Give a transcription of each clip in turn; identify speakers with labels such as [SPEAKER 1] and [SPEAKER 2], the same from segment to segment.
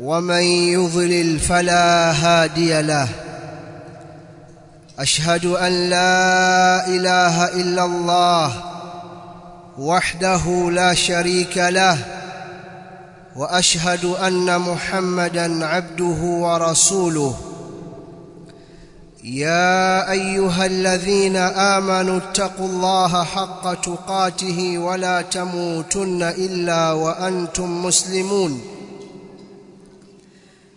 [SPEAKER 1] ومن يضلل فلا هادي له. أشهد أن لا إله إلا الله وحده لا شريك له وأشهد أن محمدا عبده ورسوله. يا أيها الذين آمنوا اتقوا الله حق تقاته ولا تموتن إلا وأنتم مسلمون.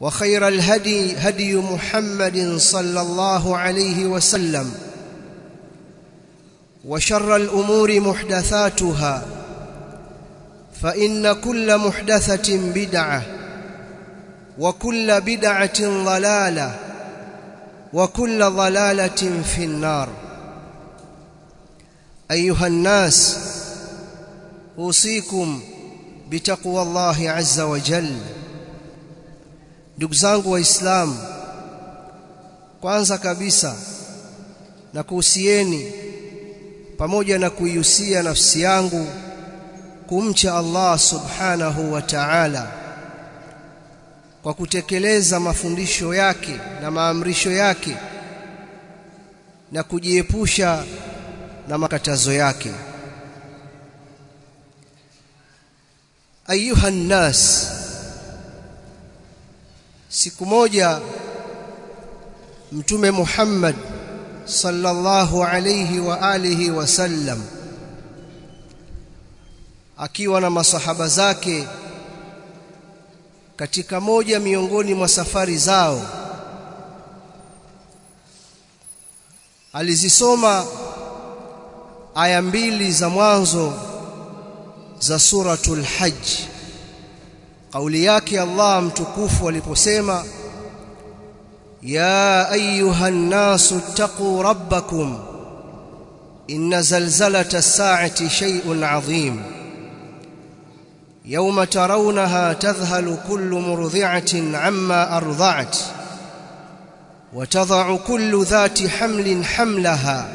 [SPEAKER 1] وخير الهدي هدي محمد صلى الله عليه وسلم وشر الأمور محدثاتها فإن كل محدثة بدعة وكل بدعة ضلالة وكل ضلالة في النار. أيها الناس أوصيكم بتقوى الله عز وجل. Ndugu zangu waislamu kwanza kabisa na kuhusieni pamoja na kuihusia nafsi yangu kumcha Allah subhanahu wa ta'ala kwa kutekeleza mafundisho yake na maamrisho yake na kujiepusha na makatazo yake. Ayuha nnas siku moja mtume Muhammad sallallahu alayhi wa alihi wasallam akiwa na masahaba zake katika moja miongoni mwa safari zao alizisoma aya mbili za mwanzo za suratul hajj Kauli yake Allah mtukufu aliposema Ya ayuha nasu taqu rabbakum inna zalzalata as-sa'ati shay'un 'azim يوم ترونها تذهل كل مرضعة عما أرضعت وتضع كل ذات حمل حملها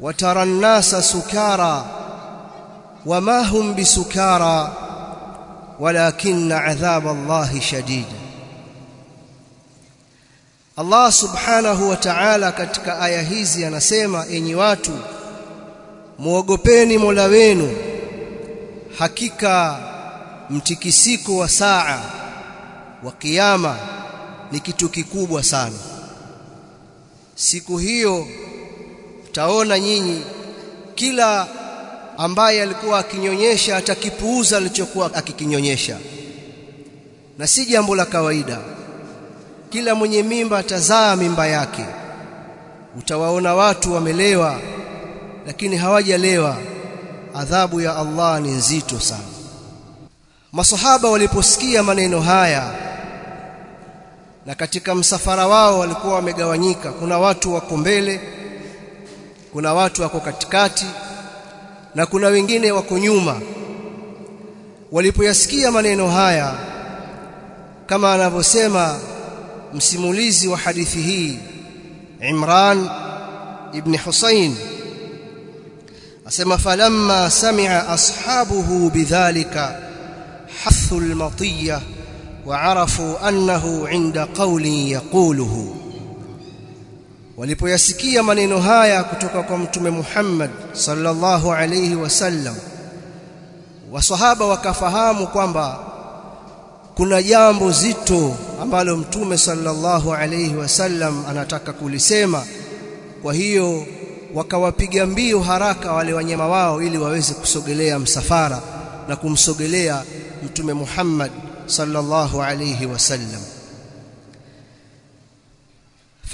[SPEAKER 1] وترى الناس سكارى وما هم بسكارى ولكن adhab الله شديد. Allah subhanahu وتعالى katika aya hizi anasema enyi watu muogopeni Mola wenu hakika mtikisiko wa saa wa kiyama ni kitu kikubwa sana. Siku hiyo mtaona nyinyi kila ambaye alikuwa akinyonyesha atakipuuza alichokuwa akikinyonyesha. Na si jambo la kawaida. Kila mwenye mimba atazaa mimba yake. Utawaona watu wamelewa lakini hawajalewa. Adhabu ya Allah ni nzito sana. Masahaba waliposikia maneno haya na katika msafara wao walikuwa wamegawanyika. Kuna watu wako mbele kuna watu wako katikati na kuna wengine wako nyuma. Walipoyasikia maneno haya kama anavyosema msimulizi wa hadithi hii Imran ibn husain asema falamma sami'a ashabuhu bidhalika hathu al-matiyah wa arafu annahu 'inda qawlin yaquluhu walipoyasikia maneno haya kutoka kwa mtume Muhammad sallallahu alayhi wasallam wasahaba wakafahamu kwamba kuna jambo zito ambalo mtume sallallahu alayhi wasallam anataka kulisema. Kwa hiyo wakawapiga mbio haraka wale wanyama wao ili waweze kusogelea msafara na kumsogelea mtume Muhammad sallallahu alayhi wasallam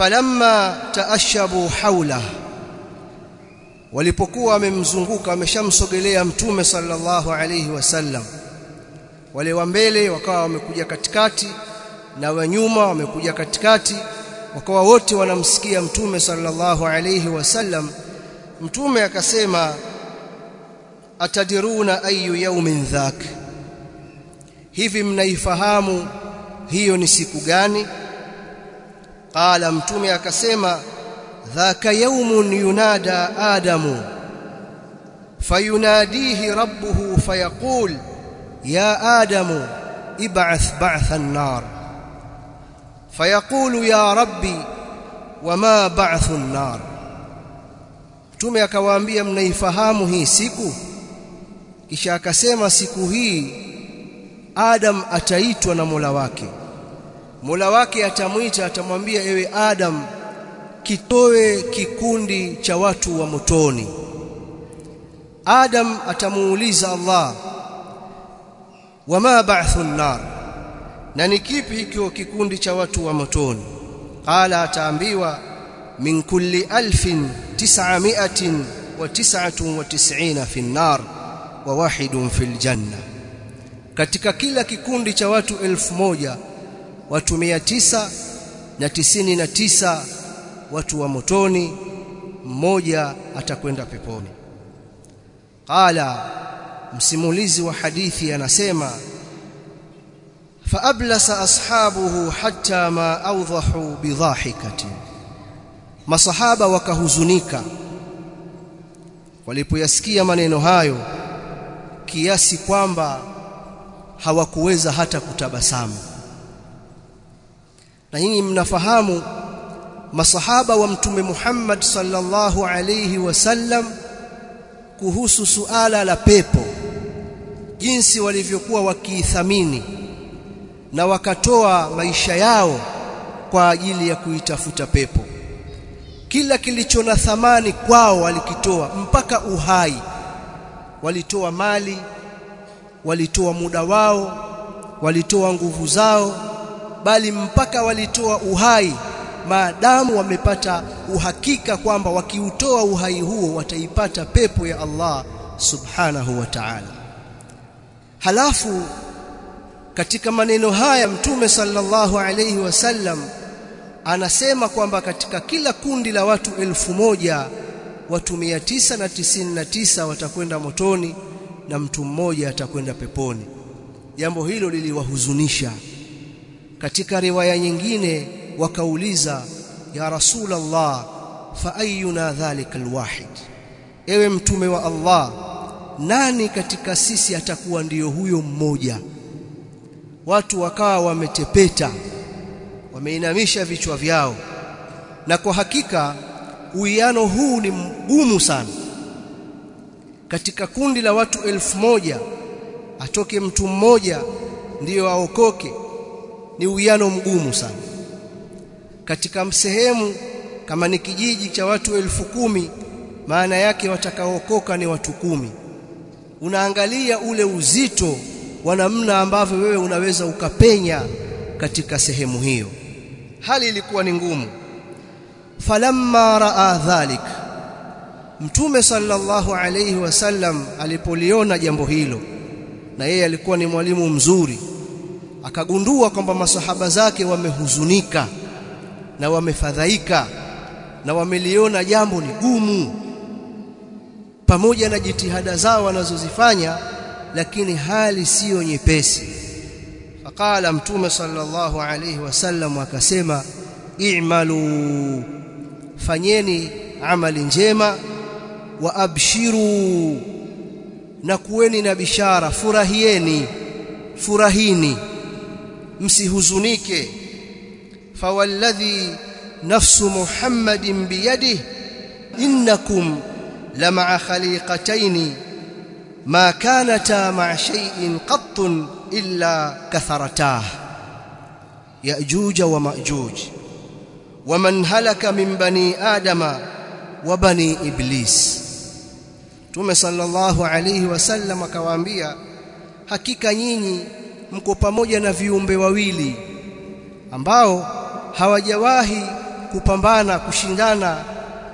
[SPEAKER 1] falamma taashabu haula walipokuwa wamemzunguka wameshamsogelea mtume sallallahu alayhi wasallam wale wa mbele wakawa wamekuja katikati na wa nyuma wamekuja katikati wakawa wote wanamsikia mtume sallallahu alayhi wasallam. Mtume akasema atadiruna ayu yaumin dhak? Hivi mnaifahamu hiyo ni siku gani qala mtume akasema dhaka yaumun yunada adamu fayunadihi rabbuhu fayaqul ya adamu ib'ath ba'tha an-nar. Fayaqulu ya rabbi wama ba'thu an-nar. Mtume akawaambia mnaifahamu hii siku? Kisha akasema siku hii Adam ataitwa na Mola wake Mola wake atamwita atamwambia ewe Adam kitoe kikundi cha watu wa motoni. Adam atamuuliza Allah wama ba'thu nar? Na ni kipi hicho kikundi cha watu wa motoni? Qala ataambiwa min kulli alfin tis'amiatin wa tis'atun wa tis'ina fi nar wa wahidun fil janna. Katika kila kikundi cha watu elfu moja watu mia tisa na tisini na tisa watu wa motoni mmoja atakwenda peponi. Qala msimulizi wa hadithi anasema faablasa ashabuhu hatta ma awdahu bidhahikatin masahaba wakahuzunika walipoyasikia maneno hayo kiasi kwamba hawakuweza hata kutabasamu na nyinyi mnafahamu masahaba wa mtume Muhammad sallallahu alayhi wasallam kuhusu suala la pepo jinsi walivyokuwa wakiithamini na wakatoa maisha yao kwa ajili ya kuitafuta pepo. Kila kilicho na thamani kwao walikitoa mpaka uhai. Walitoa mali walitoa muda wao walitoa nguvu zao bali mpaka walitoa uhai maadamu wamepata uhakika kwamba wakiutoa uhai huo wataipata pepo ya Allah subhanahu wa ta'ala. Halafu katika maneno haya mtume sallallahu alayhi wasallam anasema kwamba katika kila kundi la watu elfu moja watu mia tisa na tisini na tisa watakwenda motoni na mtu mmoja atakwenda peponi. Jambo hilo liliwahuzunisha katika riwaya nyingine wakauliza ya rasulullah fa ayuna dhalika alwahid? Ewe mtume wa Allah nani katika sisi atakuwa ndiyo huyo mmoja? Watu wakawa wametepeta wameinamisha vichwa vyao. Na kwa hakika uwiano huu ni mgumu sana. Katika kundi la watu elfu moja atoke mtu mmoja ndiyo aokoke ni uwiano mgumu sana. Katika sehemu kama ni kijiji cha watu elfu kumi maana yake watakaookoka ni watu kumi. Unaangalia ule uzito wa namna ambavyo wewe unaweza ukapenya katika sehemu hiyo. Hali ilikuwa ni ngumu. Falamma raa dhalik mtume sallallahu alayhi wasallam alipoliona jambo hilo na yeye alikuwa ni mwalimu mzuri akagundua kwamba masahaba zake wamehuzunika na wamefadhaika na wameliona jambo ni gumu. Pamoja na jitihada zao wanazozifanya lakini hali siyo nyepesi. Faqala mtume sallallahu alayhi wasallam akasema i'malu fanyeni amali njema wa abshiru na kuweni na bishara furahieni furahini msihuzunike fawalladhi nafsu muhammadin biyadihi innakum لمع خليقتين ما كانتا مع شيء قط إلا كثرتاه يأجوج ومأجوج ومن هلك من بني آدم وبني إبليس Mtume sallallahu alayhi wasallam akawaambia hakika nyinyi mko pamoja na viumbe wawili ambao hawajawahi kupambana kushindana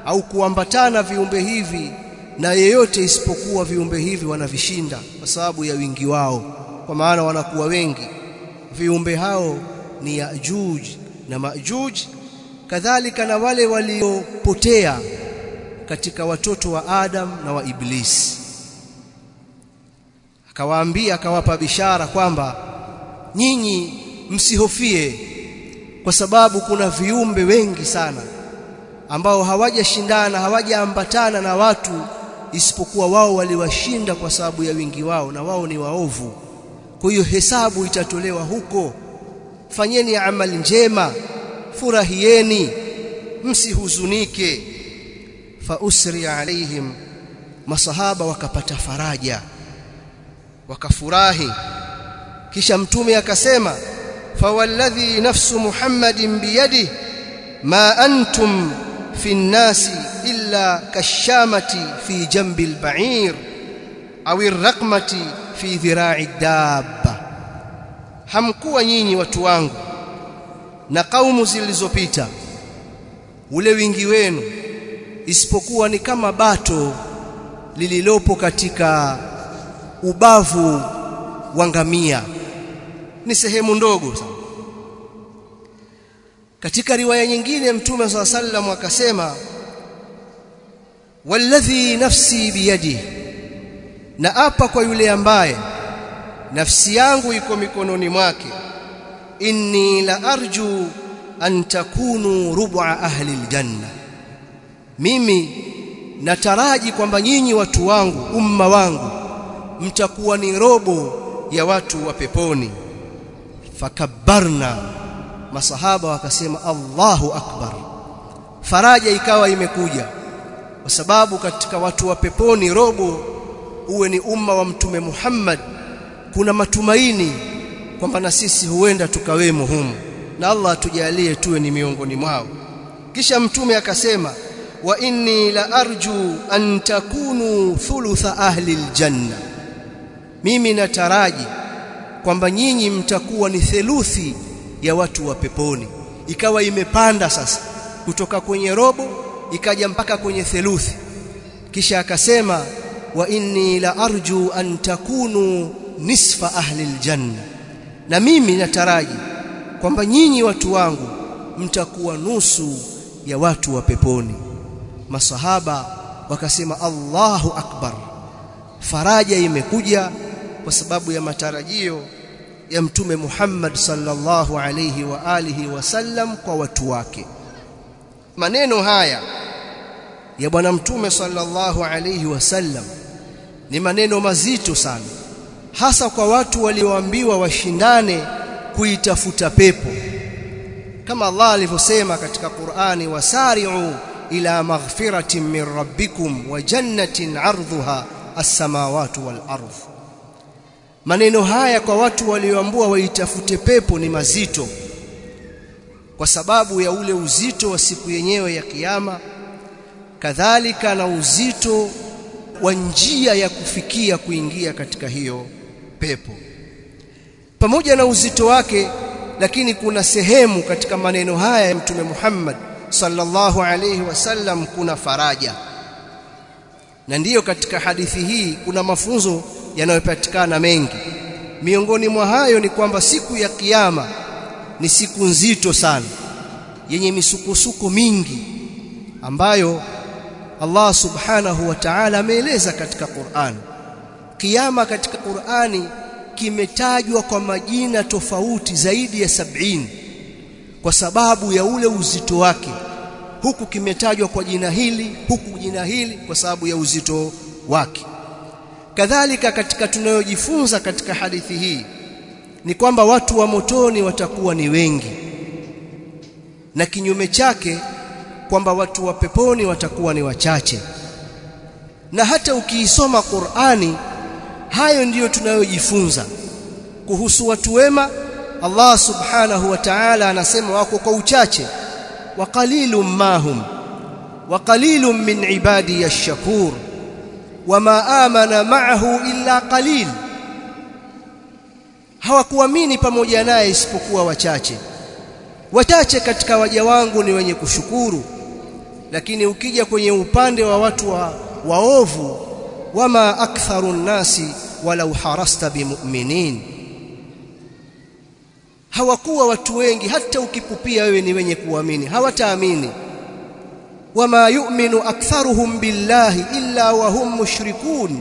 [SPEAKER 1] au kuambatana viumbe hivi na yeyote isipokuwa viumbe hivi wanavishinda kwa sababu ya wingi wao kwa maana wanakuwa wengi. Viumbe hao ni Yajuj na Majuj kadhalika na wale waliopotea katika watoto wa Adam na wa Iblis akawaambia akawapa bishara kwamba nyinyi msihofie kwa sababu kuna viumbe wengi sana ambao hawajashindana hawajaambatana na watu isipokuwa wao waliwashinda kwa sababu ya wingi wao na wao ni waovu. Kwa hiyo hesabu itatolewa huko. Fanyeni amali njema furahieni msihuzunike. Fa usri alaihim masahaba wakapata faraja wakafurahi. Kisha mtume akasema fawalladhi nafsu muhammadin biyadi ma antum fi nnasi illa kashamati fi jambi albair au arqamati fi dhira'i dabba hamkuwa nyinyi watu wangu na kaumu zilizopita ule wingi wenu isipokuwa ni kama bato lililopo katika ubavu wa ngamia. Ni sehemu ndogo sana. Katika riwaya nyingine mtume swalla sallam akasema walladhi nafsi biyadi na apa kwa yule ambaye nafsi yangu iko mikononi mwake inni la arju an takunu rub'a ahli aljanna. Mimi nataraji kwamba nyinyi watu wangu umma wangu mtakuwa ni robo ya watu wa peponi. Fakabarna masahaba wakasema Allahu akbar. Faraja ikawa imekuja kwa sababu katika watu wa peponi robo uwe ni umma wa mtume Muhammad kuna matumaini kwamba na sisi huenda tukawemo humu na Allah atujalie tuwe ni miongoni mwao. Kisha mtume akasema wa inni la arju an takunu thulutha ahli aljanna mimi nataraji kwamba nyinyi mtakuwa ni theluthi ya watu wa peponi. Ikawa imepanda sasa kutoka kwenye robo ikaja mpaka kwenye theluthi. Kisha akasema wa inni la arju an takunu nisfa ahli aljanna. Na mimi nataraji kwamba nyinyi watu wangu mtakuwa nusu ya watu wa peponi. Masahaba wakasema Allahu akbar faraja imekuja kwa sababu ya matarajio ya mtume Muhammad sallallahu alayhi wa alihi wasallam kwa watu wake. Maneno haya ya bwana mtume sallallahu alayhi wasallam ni maneno mazito sana hasa kwa watu walioambiwa washindane kuitafuta pepo. Kama Allah alivyosema katika Qur'ani wasari'u ila maghfiratin min rabbikum wa jannatin 'ardhuha as-samawati wal ardh maneno haya kwa watu walioambua waitafute pepo ni mazito. Kwa sababu ya ule uzito wa siku yenyewe ya kiyama kadhalika na uzito wa njia ya kufikia kuingia katika hiyo pepo. Pamoja na uzito wake lakini kuna sehemu katika maneno haya ya mtume Muhammad sallallahu alayhi wasallam kuna faraja. Na ndiyo katika hadithi hii kuna mafunzo yanayopatikana mengi. Miongoni mwa hayo ni kwamba siku ya kiyama ni siku nzito sana yenye misukosuko mingi ambayo Allah subhanahu wa ta'ala ameeleza katika Qur'an. Kiyama katika Qur'ani kimetajwa kwa majina tofauti zaidi ya sabini kwa sababu ya ule uzito wake. Huku kimetajwa kwa jina hili huku jina hili kwa sababu ya uzito wake kadhalika katika tunayojifunza katika hadithi hii ni kwamba watu wa motoni watakuwa ni wengi. Na kinyume chake kwamba watu wa peponi watakuwa ni wachache. Na hata ukiisoma Qur'ani hayo ndiyo tunayojifunza. Kuhusu watu wema Allah subhanahu wa ta'ala anasema wako kwa uchache. Wa qalilum mahum wa qalilum min ibadi ash-shakur wama amana ma'ahu illa qalil. Hawakuamini pamoja naye isipokuwa wachache. Wachache katika waja wangu ni wenye kushukuru. Lakini ukija kwenye upande wa watu wa waovu wama aktharu nnasi walau harasta bimu'minin. Hawakuwa watu wengi hata ukipupia wewe ni wenye kuamini. Hawataamini wama yu'minu aktharuhum billahi illa wa hum mushrikun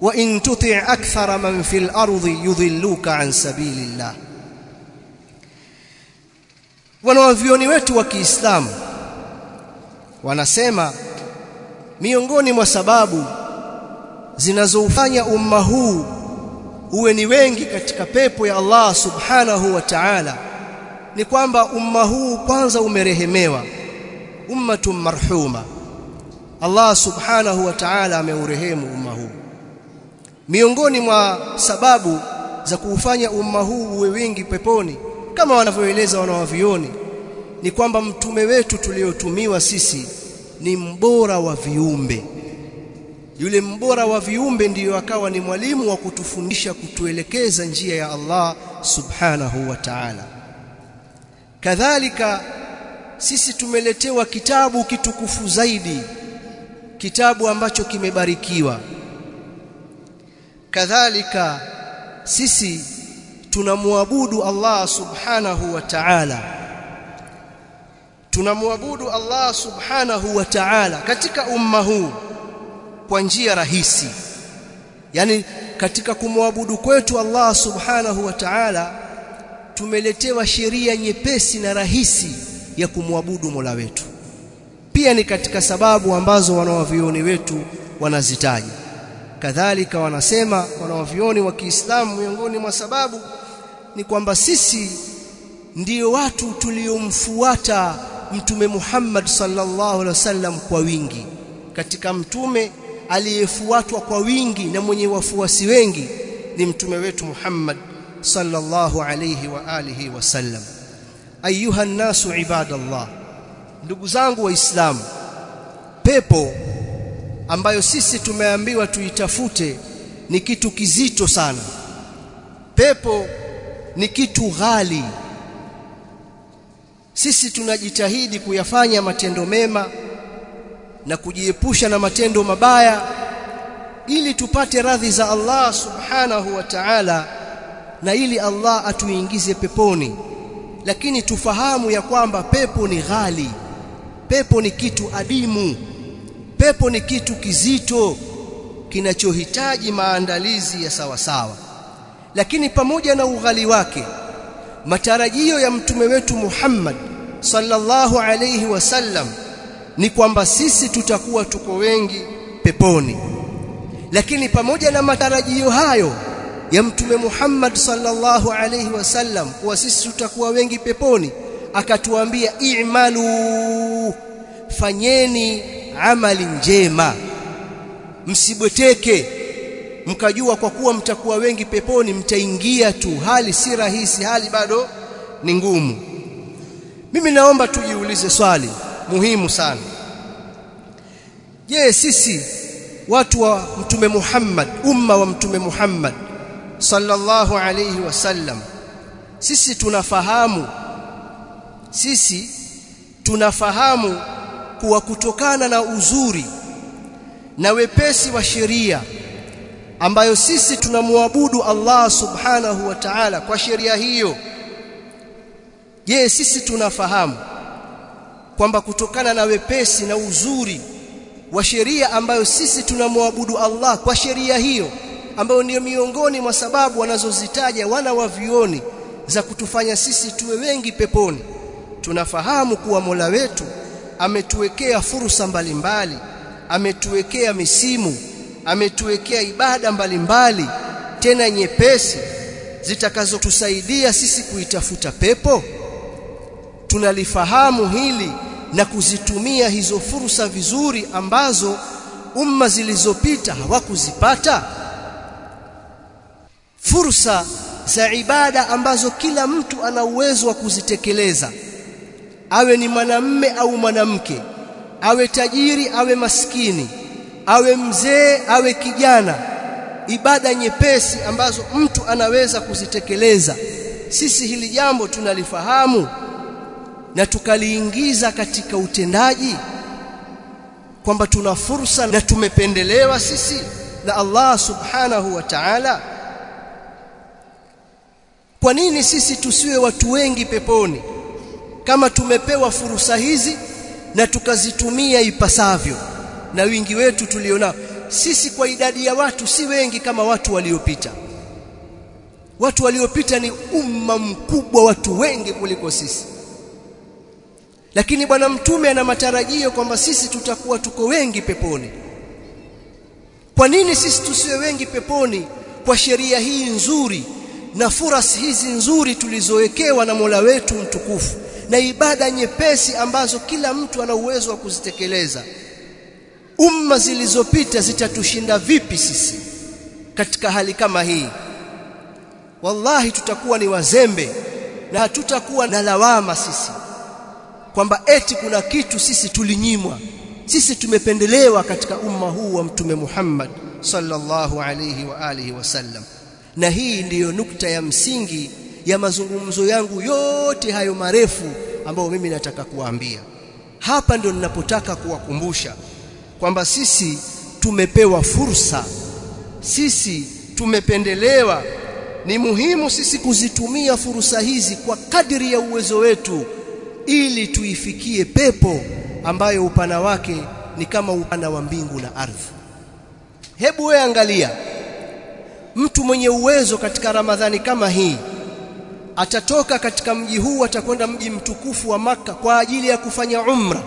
[SPEAKER 1] wa in tuti' akthara man fil ardi yudhilluka an sabilillah wanawavioni wetu wa Kiislamu wanasema miongoni mwa sababu zinazoufanya umma huu uwe ni wengi katika pepo ya Allah subhanahu wa ta'ala ni kwamba umma huu kwanza umerehemewa ummatun marhuma. Allah subhanahu wa ta'ala ameurehemu umma huu. Miongoni mwa sababu za kuufanya umma huu uwe wengi peponi kama wanavyoeleza wanawavioni ni kwamba mtume wetu tuliotumiwa sisi ni mbora wa viumbe. Yule mbora wa viumbe ndiyo akawa ni mwalimu wa kutufundisha kutuelekeza njia ya Allah subhanahu wa ta'ala. Kadhalika sisi tumeletewa kitabu kitukufu zaidi. Kitabu ambacho kimebarikiwa. Kadhalika sisi tunamwabudu Allah subhanahu wa ta'ala. Tunamwabudu Allah subhanahu wa ta'ala katika umma huu kwa njia rahisi. Yani katika kumwabudu kwetu Allah subhanahu wa ta'ala tumeletewa sheria nyepesi na rahisi ya kumwabudu Mola wetu. Pia ni katika sababu ambazo wanawavioni wetu wanazitaja. Kadhalika wanasema wanawavioni wa Kiislamu miongoni mwa sababu ni kwamba sisi ndiyo watu tuliomfuata mtume Muhammad sallallahu alaihi wasallam kwa wingi. Katika mtume aliyefuatwa kwa wingi na mwenye wafuasi wengi ni mtume wetu Muhammad sallallahu alayhi wa alihi wasallam ayuha nasu ibadallah. Ndugu zangu waislamu pepo ambayo sisi tumeambiwa tuitafute ni kitu kizito sana. Pepo ni kitu ghali. Sisi tunajitahidi kuyafanya matendo mema na kujiepusha na matendo mabaya ili tupate radhi za Allah subhanahu wa ta'ala na ili Allah atuingize peponi lakini tufahamu ya kwamba pepo ni ghali. Pepo ni kitu adimu. Pepo ni kitu kizito kinachohitaji maandalizi ya sawasawa. Sawa lakini pamoja na ughali wake matarajio ya mtume wetu Muhammad sallallahu alayhi wasallam ni kwamba sisi tutakuwa tuko wengi peponi. Lakini pamoja na matarajio hayo ya mtume Muhammad sallallahu alayhi wasallam kuwa sisi tutakuwa wengi peponi akatuambia i'malu fanyeni amali njema msibweteke mkajua kwa kuwa mtakuwa wengi peponi mtaingia tu hali si rahisi hali bado ni ngumu. Mimi naomba tujiulize swali muhimu sana. Je sisi watu wa mtume Muhammad umma wa mtume Muhammad sallallahu alayhi wasallam sisi tunafahamu sisi tunafahamu kuwa kutokana na uzuri na wepesi wa sheria ambayo sisi tunamwabudu Allah subhanahu wa ta'ala kwa sheria hiyo. Je sisi tunafahamu kwamba kutokana na wepesi na uzuri wa sheria ambayo sisi tunamwabudu Allah kwa sheria hiyo ambayo ndiyo miongoni mwa sababu wanazozitaja wana wa vioni za kutufanya sisi tuwe wengi peponi. Tunafahamu kuwa Mola wetu ametuwekea fursa mbalimbali ametuwekea misimu ametuwekea ibada mbalimbali mbali, tena nyepesi zitakazotusaidia sisi kuitafuta pepo. Tunalifahamu hili na kuzitumia hizo fursa vizuri ambazo umma zilizopita hawakuzipata fursa za ibada ambazo kila mtu ana uwezo wa kuzitekeleza. Awe ni mwanamme au mwanamke awe tajiri awe maskini awe mzee awe kijana ibada nyepesi ambazo mtu anaweza kuzitekeleza. Sisi hili jambo tunalifahamu na tukaliingiza katika utendaji kwamba tuna fursa na tumependelewa sisi na Allah subhanahu wa ta'ala kwa nini sisi tusiwe watu wengi peponi? Kama tumepewa fursa hizi na tukazitumia ipasavyo. Na wingi wetu tulionao. Sisi kwa idadi ya watu si wengi kama watu waliopita. Watu waliopita ni umma mkubwa watu wengi kuliko sisi. Lakini bwana mtume ana matarajio kwamba sisi tutakuwa tuko wengi peponi. Kwa nini sisi tusiwe wengi peponi? Kwa sheria hii nzuri na furasi hizi nzuri tulizowekewa na Mola wetu mtukufu na ibada nyepesi ambazo kila mtu ana uwezo wa kuzitekeleza. Umma zilizopita zitatushinda vipi sisi katika hali kama hii? Wallahi tutakuwa ni wazembe na hatutakuwa na lawama sisi kwamba eti kuna kitu sisi tulinyimwa sisi tumependelewa katika umma huu wa mtume Muhammad sallallahu alayhi wa alihi wasallam na hii ndiyo nukta ya msingi ya mazungumzo yangu yote hayo marefu ambayo mimi nataka kuwaambia. Hapa ndio ninapotaka kuwakumbusha kwamba sisi tumepewa fursa sisi tumependelewa. Ni muhimu sisi kuzitumia fursa hizi kwa kadri ya uwezo wetu ili tuifikie pepo ambayo upana wake ni kama upana wa mbingu na ardhi. Hebu wewe angalia mtu mwenye uwezo katika ramadhani kama hii atatoka katika mji huu atakwenda mji mtukufu wa maka kwa ajili ya kufanya umra.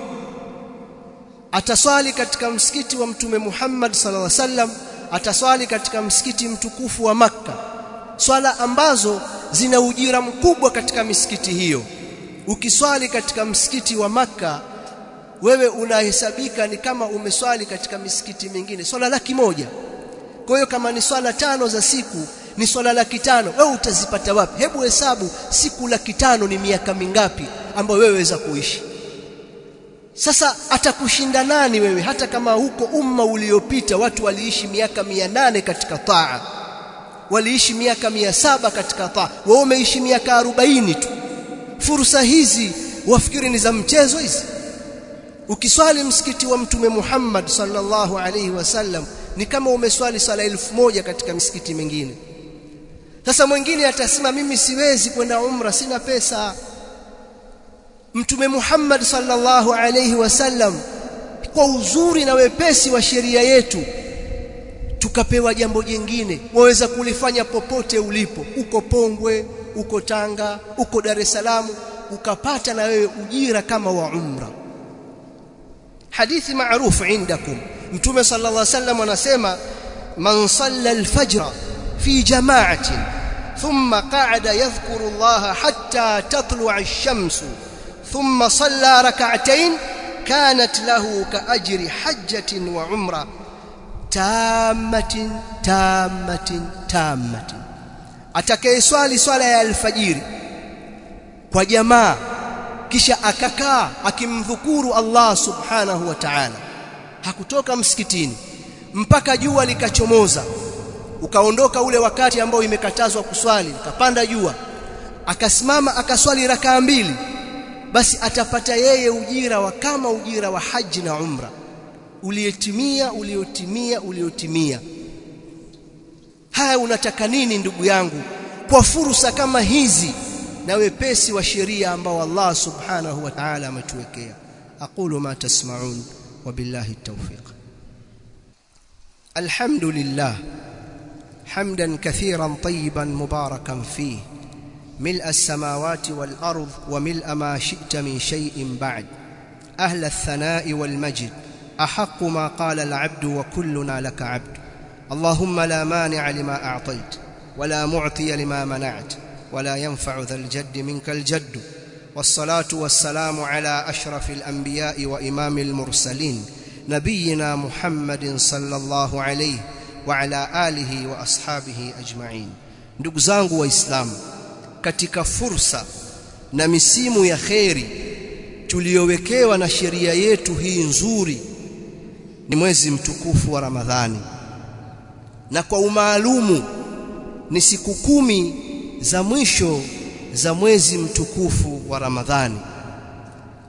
[SPEAKER 1] Ataswali katika msikiti wa mtume Muhammad sallallahu alaihi wasallam ataswali katika msikiti mtukufu wa maka swala ambazo zina ujira mkubwa katika misikiti hiyo. Ukiswali katika msikiti wa maka wewe unahesabika ni kama umeswali katika misikiti mingine. Swala laki moja kwa hiyo kama ni swala tano za siku ni swala laki tano wewe utazipata wapi? Hebu hesabu siku laki tano ni miaka mingapi ambayo wewe weza kuishi? Sasa atakushinda nani wewe? Hata kama huko umma uliopita watu waliishi miaka mia nane katika taa waliishi miaka mia saba katika taa wewe umeishi miaka arobaini tu. Fursa hizi wafikiri ni za mchezo hizi. Ukiswali msikiti wa mtume Muhammad sallallahu alaihi wasallam ni kama umeswali sala elfu moja katika misikiti mingine. Sasa mwingine atasema mimi siwezi kwenda umra sina pesa. Mtume Muhammad sallallahu alayhi wasallam kwa uzuri na wepesi wa sheria yetu tukapewa jambo jingine. Waweza kulifanya popote ulipo. Uko Pongwe uko Tanga uko Dar es Salaam ukapata na wewe ujira kama wa umra. Hadithi maarufu indakum mtume sallallahu alaihi wasallam anasema man salla al-fajr fi jama'atin thumma qa'ada yadhkuru Allah hatta tatlu'a ash-shamsu thumma salla rak'atayn kanat lahu ka'ajri hajjatin wa umra tammatin tammatin tammatin atakayeswali swala ya alfajiri kwa jamaa kisha akakaa akimdhukuru Allah subhanahu wa ta'ala hakutoka msikitini mpaka jua likachomoza. Ukaondoka ule wakati ambao imekatazwa kuswali kapanda jua. Akasimama akaswali rakaa mbili. Basi atapata yeye ujira wa kama ujira wa haji na umra. Uliotimia uliotimia uliotimia. Haya unataka nini ndugu yangu? Kwa fursa kama hizi na wepesi wa sheria ambao Allah subhanahu wa ta'ala ametuwekea. Aqulu ma tasma'un wa billahi at-tawfiq alhamdulillah حمدا كثيرا طيبا مباركا فيه ملء السماوات والأرض وملء ما شئت من شيء بعد. أهل الثناء والمجد أحق ما قال العبد وكلنا لك عبد. اللهم لا مانع لما أعطيت ولا معطي لما منعت ولا ينفع ذا الجد منك الجد. والصلاة والسلام على أشرف الأنبياء وإمام المرسلين نبينا محمد صلى الله عليه وعلى آله وأصحابه أجمعين ndugu zangu waislamu katika fursa na misimu ya kheri tuliyowekewa na sheria yetu hii nzuri ni mwezi mtukufu wa Ramadhani na kwa umaalumu ni siku kumi za mwisho za mwezi mtukufu wa Ramadhani.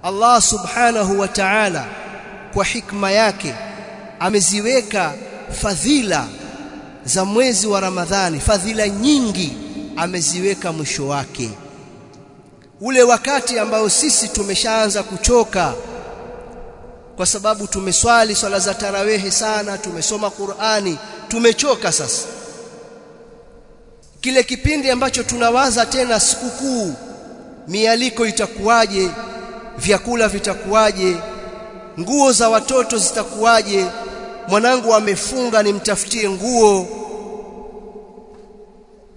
[SPEAKER 1] Allah subhanahu wa ta'ala kwa hikma yake ameziweka fadhila za mwezi wa Ramadhani fadhila nyingi ameziweka mwisho wake. Ule wakati ambao sisi tumeshaanza kuchoka kwa sababu tumeswali swala za tarawehe sana tumesoma Qur'ani tumechoka sasa kile kipindi ambacho tunawaza tena sikukuu mialiko itakuwaje vyakula vitakuwaje nguo za watoto zitakuwaje mwanangu amefunga nimtafutie nguo.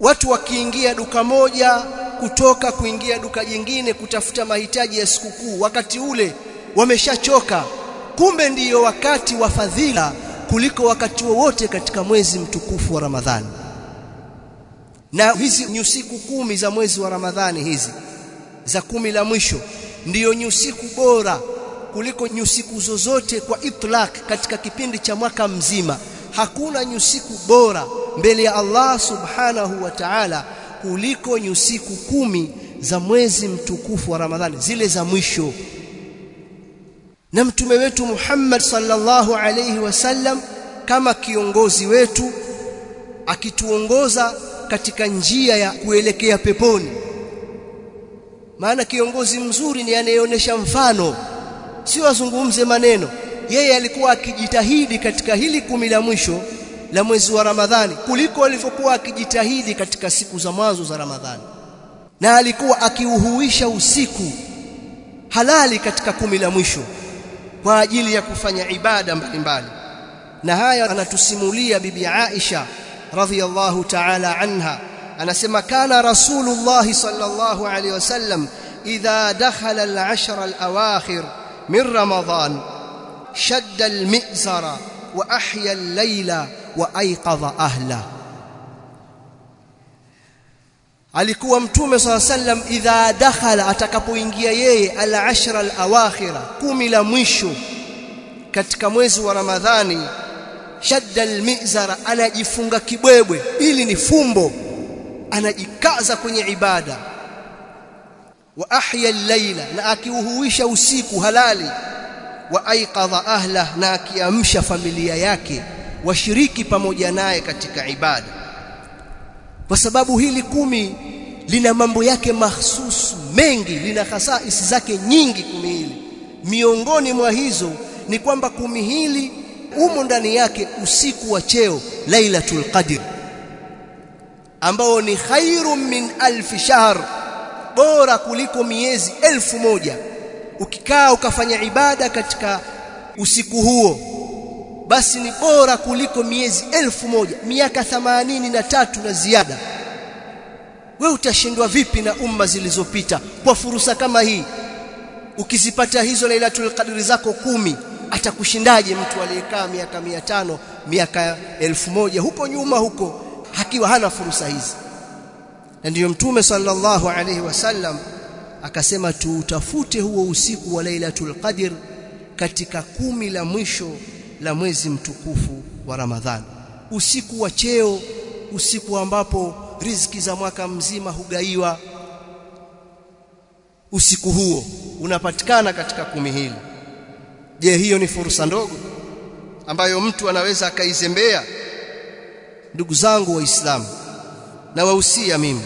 [SPEAKER 1] Watu wakiingia duka moja kutoka kuingia duka jingine kutafuta mahitaji ya sikukuu wakati ule wameshachoka. Kumbe ndiyo wakati wa fadhila kuliko wakati wowote katika mwezi mtukufu wa Ramadhani na hizi nyusiku kumi za mwezi wa Ramadhani hizi. Za kumi la mwisho. Ndiyo nyusiku bora kuliko nyusiku zozote kwa itlaq katika kipindi cha mwaka mzima. Hakuna nyusiku bora mbele ya Allah subhanahu wa ta'ala kuliko nyusiku kumi za mwezi mtukufu wa Ramadhani zile za mwisho. Na mtume wetu Muhammad sallallahu alayhi wasallam kama kiongozi wetu akituongoza katika njia ya kuelekea peponi. Maana kiongozi mzuri ni anayeonesha mfano. Sio azungumze maneno. Yeye alikuwa akijitahidi katika hili kumi la mwisho la mwezi wa Ramadhani kuliko alivyokuwa akijitahidi katika siku za mwanzo za Ramadhani. Na alikuwa akiuhuisha usiku halali katika kumi la mwisho kwa ajili ya kufanya ibada mbalimbali. Na haya anatusimulia bibi Aisha رضي الله تعالى عنها أنا اسمع كان رسول الله صلى الله عليه وسلم اذا دخل العشر الاواخر من رمضان شد المئزر واحيا الليلة وايقظ اهله alikuwa mtume صلى الله عليه وسلم إذا دخل al-ashra al-awakhira 10 la mwisho katika mwezi shadda al-mizara anajifunga kibwebwe. Ili ni fumbo. Anajikaza kwenye ibada. Wa ahya al-laila na akiuhuisha usiku halali. Wa aiqadha ahla na akiamsha familia yake. Washiriki pamoja naye katika ibada. Kwa sababu hili kumi lina mambo yake mahsusu mengi. Lina hasa zake nyingi kumi hili. Miongoni mwa hizo ni kwamba kumi hili umo ndani yake usiku wa cheo lailatul qadr ambao ni khairum min alf shahr bora kuliko miezi elfu moja. Ukikaa ukafanya ibada katika usiku huo basi ni bora kuliko miezi elfu moja miaka thamanini na tatu na ziada. We utashindwa vipi na umma zilizopita kwa fursa kama hii? Ukizipata hizo lailatul qadri zako kumi atakushindaje mtu aliyekaa miaka mia tano miaka elfu moja huko nyuma huko hakiwa hana fursa hizi? Na ndiyo mtume sallallahu alaihi wasallam akasema tuutafute huo usiku wa lailatul qadr katika kumi la mwisho la mwezi mtukufu wa Ramadhani usiku wa cheo usiku ambapo riziki za mwaka mzima hugaiwa. Usiku huo unapatikana katika kumi hili je hiyo ni fursa ndogo ambayo mtu anaweza akaizembea? Ndugu zangu waislamu na wahusia mimi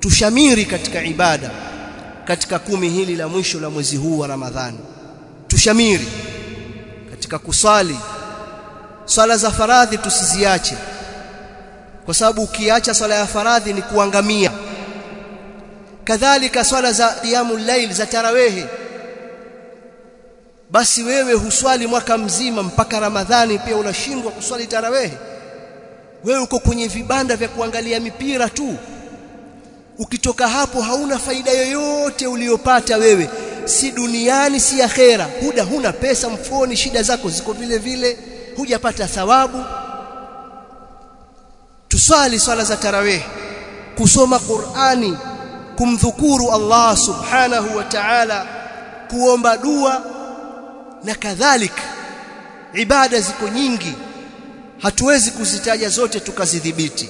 [SPEAKER 1] tushamiri katika ibada katika kumi hili la mwisho la mwezi huu wa Ramadhani. Tushamiri katika kusali swala za faradhi tusiziache kwa sababu ukiacha swala ya faradhi ni kuangamia. Kadhalika swala za qiyamul layl za tarawehe basi wewe huswali mwaka mzima mpaka ramadhani pia unashindwa kuswali tarawehe. Wewe uko kwenye vibanda vya kuangalia mipira tu. Ukitoka hapo hauna faida yoyote uliyopata wewe. Si duniani si akhera. Huda huna pesa mfoni shida zako ziko vile vile. Hujapata thawabu. Tuswali swala za tarawih kusoma Qur'ani kumdhukuru Allah subhanahu wa ta'ala kuomba dua na kadhalika ibada ziko nyingi hatuwezi kuzitaja zote tukazidhibiti.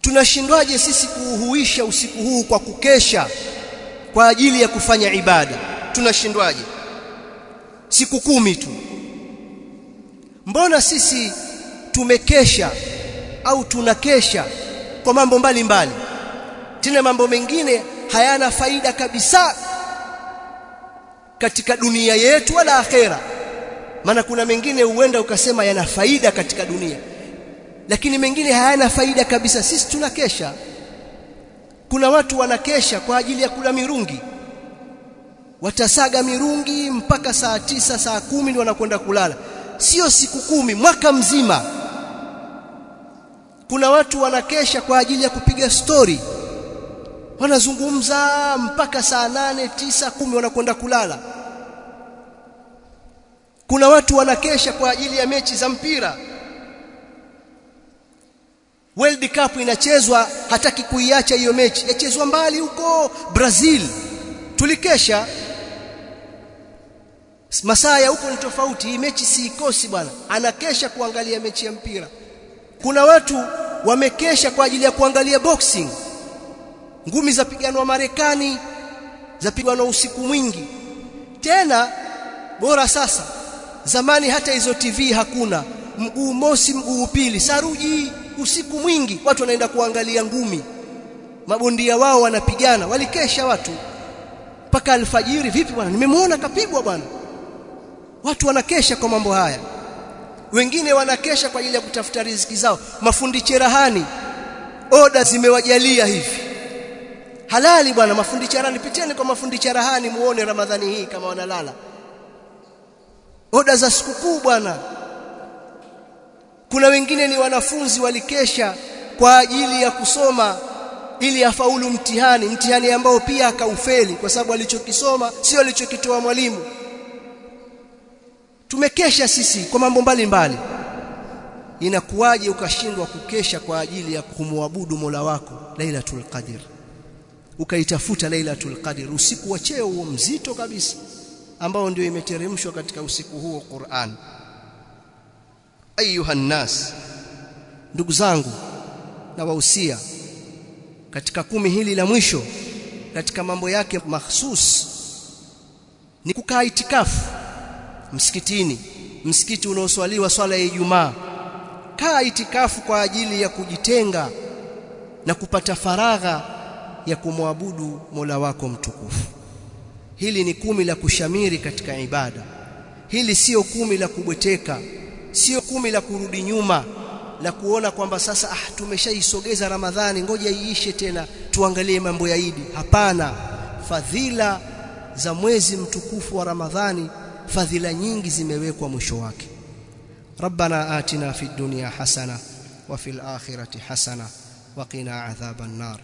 [SPEAKER 1] Tunashindwaje sisi kuuhuisha usiku huu kwa kukesha kwa ajili ya kufanya ibada? Tunashindwaje? Siku kumi tu. Mbona sisi tumekesha au tunakesha kwa mambo mbalimbali? Tena mambo mengine hayana faida kabisa katika dunia yetu wala akhera. Maana kuna mengine huenda ukasema yana faida katika dunia. Lakini mengine hayana faida kabisa sisi tunakesha. Kuna watu wanakesha kwa ajili ya kula mirungi. Watasaga mirungi mpaka saa tisa saa kumi ndio wanakwenda kulala. Sio siku kumi mwaka mzima. Kuna watu wanakesha kwa ajili ya kupiga stori wanazungumza mpaka saa nane tisa kumi wanakwenda kulala. Kuna watu wanakesha kwa ajili ya mechi za mpira. World Cup inachezwa hataki kuiacha hiyo mechi. Yachezwa mbali huko Brazil. Tulikesha. Masaa ya huko ni tofauti. Hii mechi siikosi bwana. Anakesha kuangalia mechi ya mpira. Kuna watu wamekesha kwa ajili ya kuangalia boxing ngumi za piganwa Marekani za piganwa usiku mwingi. Tena bora sasa zamani hata hizo TV hakuna. Mguu mosi mguu pili. Saruji usiku mwingi watu wanaenda kuangalia ngumi. Mabondia wao wanapigana walikesha watu. Mpaka alfajiri vipi bwana? Nimemwona kapigwa bwana. Watu wanakesha kwa mambo haya. Wengine wanakesha kwa ajili ya kutafuta riziki zao. Mafundi cherahani oda zimewajalia hivi halali bwana mafundi charani piteni kwa mafundi charahani muone ramadhani hii kama wanalala. Oda za sikukuu bwana. Kuna wengine ni wanafunzi walikesha kwa ajili ya kusoma ili afaulu mtihani mtihani ambao pia akaufeli kwa sababu alichokisoma sio alichokitoa mwalimu. Tumekesha sisi kwa mambo mbalimbali. Inakuwaje ukashindwa kukesha kwa ajili ya kumwabudu Mola wako Lailatul Qadr ukaitafuta Lailatul Qadr usiku wa cheo huo mzito kabisa ambao ndio imeteremshwa katika usiku huo Qur'an. Ayuha nas ndugu zangu na wahusia katika kumi hili la mwisho katika mambo yake mahsus ni kukaa itikafu msikitini msikiti unaoswaliwa swala ya Ijumaa. Kaa itikafu kwa ajili ya kujitenga na kupata faragha ya kumwabudu Mola wako mtukufu. Hili ni kumi la kushamiri katika ibada. Hili sio kumi la kubweteka, sio kumi la kurudi nyuma, la kuona kwamba sasa ah, tumeshaisogeza Ramadhani, ngoja iishe tena tuangalie mambo ya Idi. Hapana, fadhila za mwezi mtukufu wa Ramadhani, fadhila nyingi zimewekwa mwisho wake. Rabbana atina fid dunya hasana wa fil akhirati hasana wa qina adhaban nar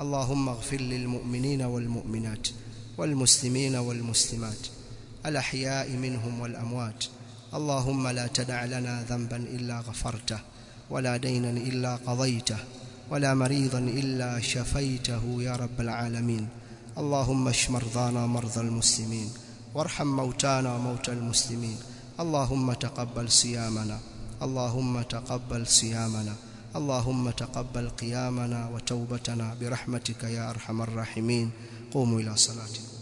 [SPEAKER 1] اللهم اغفر للمؤمنين والمؤمنات والمسلمين والمسلمات الأحياء منهم والأموات. اللهم لا تدع لنا ذنبا إلا غفرته ولا دينا إلا قضيته ولا مريضا إلا شفيته يا رب العالمين. اللهم اشف مرضانا مرضى المسلمين وارحم موتانا وموتى المسلمين. اللهم تقبل صيامنا اللهم تقبل صيامنا. اللهم تقبل قيامنا وتوبتنا برحمتك يا أرحم الراحمين. قوموا إلى صلاتكم.